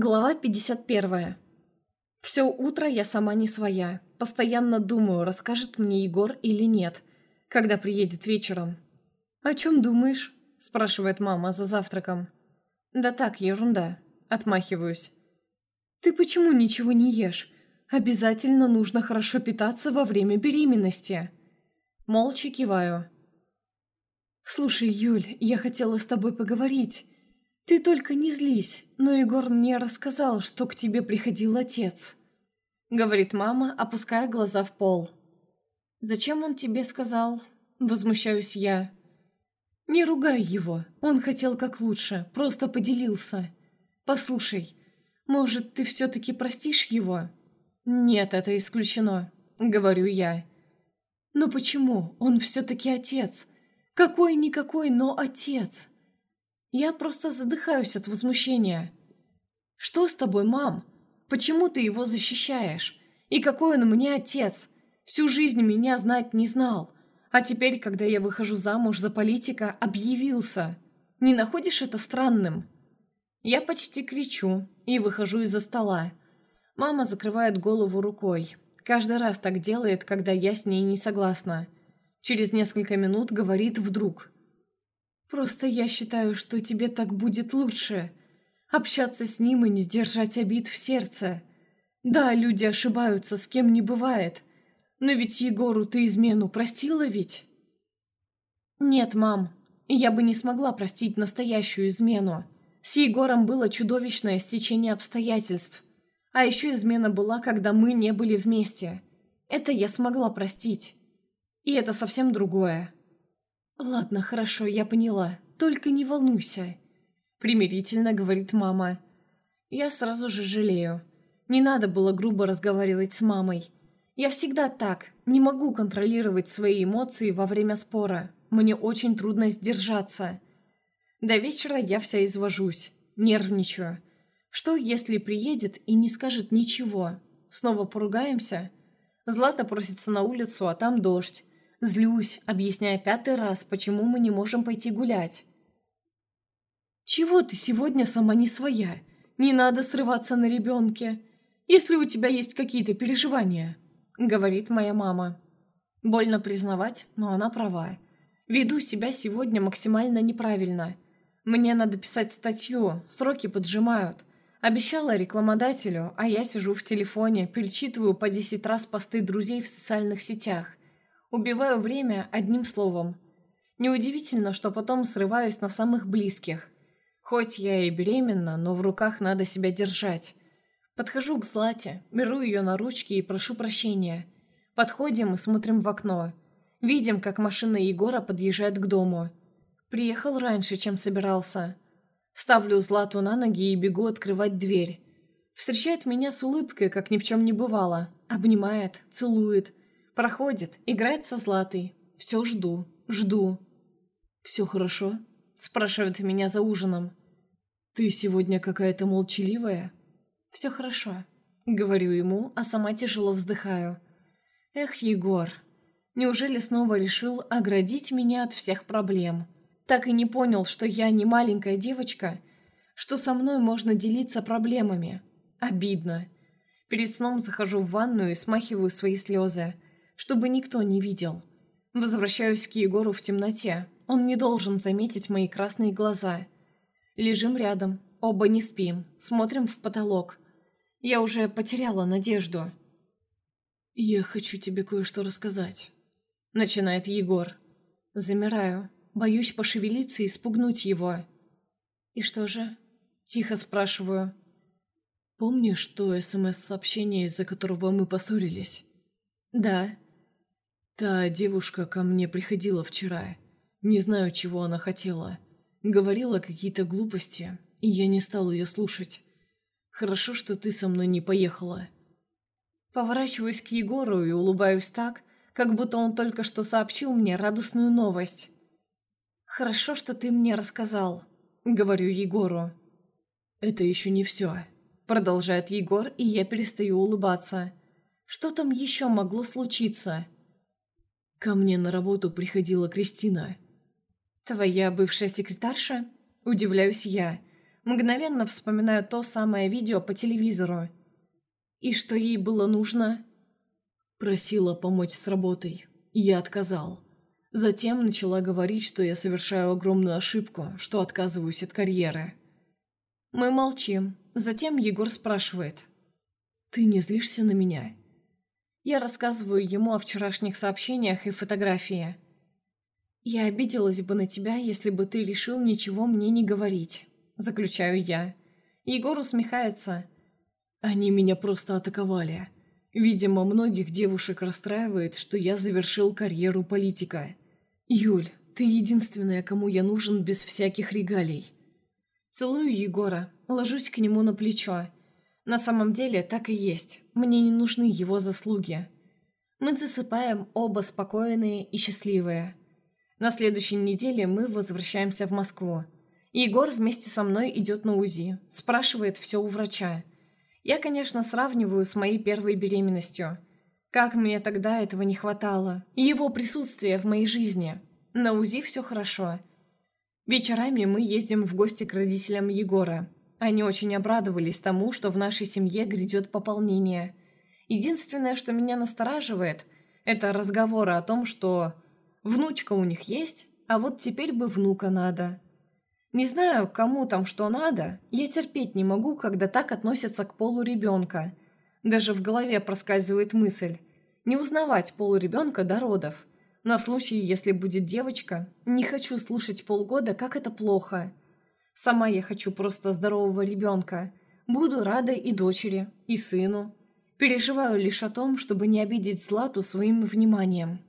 Глава 51. Все утро я сама не своя. Постоянно думаю, расскажет мне Егор или нет, когда приедет вечером. «О чем думаешь?» – спрашивает мама за завтраком. «Да так, ерунда». Отмахиваюсь. «Ты почему ничего не ешь? Обязательно нужно хорошо питаться во время беременности». Молча киваю. «Слушай, Юль, я хотела с тобой поговорить. «Ты только не злись, но Егор мне рассказал, что к тебе приходил отец», — говорит мама, опуская глаза в пол. «Зачем он тебе сказал?» — возмущаюсь я. «Не ругай его, он хотел как лучше, просто поделился. Послушай, может, ты все-таки простишь его?» «Нет, это исключено», — говорю я. «Но почему? Он все-таки отец. Какой-никакой, но отец. Я просто задыхаюсь от возмущения. «Что с тобой, мам? Почему ты его защищаешь? И какой он мне отец? Всю жизнь меня знать не знал. А теперь, когда я выхожу замуж за политика, объявился. Не находишь это странным?» Я почти кричу и выхожу из-за стола. Мама закрывает голову рукой. Каждый раз так делает, когда я с ней не согласна. Через несколько минут говорит вдруг – Просто я считаю, что тебе так будет лучше. Общаться с ним и не держать обид в сердце. Да, люди ошибаются, с кем не бывает. Но ведь Егору ты измену простила ведь? Нет, мам, я бы не смогла простить настоящую измену. С Егором было чудовищное стечение обстоятельств. А еще измена была, когда мы не были вместе. Это я смогла простить. И это совсем другое. «Ладно, хорошо, я поняла. Только не волнуйся», — примирительно говорит мама. Я сразу же жалею. Не надо было грубо разговаривать с мамой. Я всегда так, не могу контролировать свои эмоции во время спора. Мне очень трудно сдержаться. До вечера я вся извожусь, нервничаю. Что, если приедет и не скажет ничего? Снова поругаемся? Злата просится на улицу, а там дождь. Злюсь, объясняя пятый раз, почему мы не можем пойти гулять. «Чего ты сегодня сама не своя? Не надо срываться на ребенке, если у тебя есть какие-то переживания», — говорит моя мама. Больно признавать, но она права. Веду себя сегодня максимально неправильно. Мне надо писать статью, сроки поджимают. Обещала рекламодателю, а я сижу в телефоне, перечитываю по 10 раз посты друзей в социальных сетях. Убиваю время одним словом. Неудивительно, что потом срываюсь на самых близких. Хоть я и беременна, но в руках надо себя держать. Подхожу к Злате, беру ее на ручки и прошу прощения. Подходим и смотрим в окно. Видим, как машина Егора подъезжает к дому. Приехал раньше, чем собирался. Ставлю Злату на ноги и бегу открывать дверь. Встречает меня с улыбкой, как ни в чем не бывало. Обнимает, целует. Проходит, играет со Златой. Все жду, жду. «Все хорошо?» – спрашивает меня за ужином. «Ты сегодня какая-то молчаливая?» «Все хорошо», – говорю ему, а сама тяжело вздыхаю. «Эх, Егор, неужели снова решил оградить меня от всех проблем? Так и не понял, что я не маленькая девочка, что со мной можно делиться проблемами. Обидно. Перед сном захожу в ванную и смахиваю свои слезы – чтобы никто не видел. Возвращаюсь к Егору в темноте. Он не должен заметить мои красные глаза. Лежим рядом, оба не спим, смотрим в потолок. Я уже потеряла надежду. «Я хочу тебе кое-что рассказать», — начинает Егор. Замираю, боюсь пошевелиться и спугнуть его. «И что же?» — тихо спрашиваю. «Помнишь то СМС-сообщение, из-за которого мы поссорились?» «Да», Та девушка ко мне приходила вчера. Не знаю, чего она хотела. Говорила какие-то глупости, и я не стал ее слушать. Хорошо, что ты со мной не поехала. Поворачиваюсь к Егору и улыбаюсь так, как будто он только что сообщил мне радостную новость. «Хорошо, что ты мне рассказал», — говорю Егору. «Это еще не все», — продолжает Егор, и я перестаю улыбаться. «Что там еще могло случиться?» Ко мне на работу приходила Кристина. «Твоя бывшая секретарша?» Удивляюсь я. Мгновенно вспоминаю то самое видео по телевизору. И что ей было нужно? Просила помочь с работой. Я отказал. Затем начала говорить, что я совершаю огромную ошибку, что отказываюсь от карьеры. Мы молчим. Затем Егор спрашивает. «Ты не злишься на меня?» Я рассказываю ему о вчерашних сообщениях и фотографии. «Я обиделась бы на тебя, если бы ты решил ничего мне не говорить», – заключаю я. Егор усмехается. «Они меня просто атаковали. Видимо, многих девушек расстраивает, что я завершил карьеру политика. Юль, ты единственная, кому я нужен без всяких регалий». Целую Егора, ложусь к нему на плечо. На самом деле так и есть. Мне не нужны его заслуги. Мы засыпаем оба спокойные и счастливые. На следующей неделе мы возвращаемся в Москву. Егор вместе со мной идет на УЗИ, спрашивает все у врача. Я, конечно, сравниваю с моей первой беременностью. Как мне тогда этого не хватало. Его присутствие в моей жизни. На УЗИ все хорошо. Вечерами мы ездим в гости к родителям Егора. Они очень обрадовались тому, что в нашей семье грядет пополнение. Единственное, что меня настораживает, это разговоры о том, что внучка у них есть, а вот теперь бы внука надо. Не знаю, кому там что надо, я терпеть не могу, когда так относятся к полу ребенка. Даже в голове проскальзывает мысль не узнавать пол ребенка до родов. На случай, если будет девочка, не хочу слушать полгода, как это плохо – Сама я хочу просто здорового ребенка. Буду рада и дочери, и сыну. Переживаю лишь о том, чтобы не обидеть Злату своим вниманием.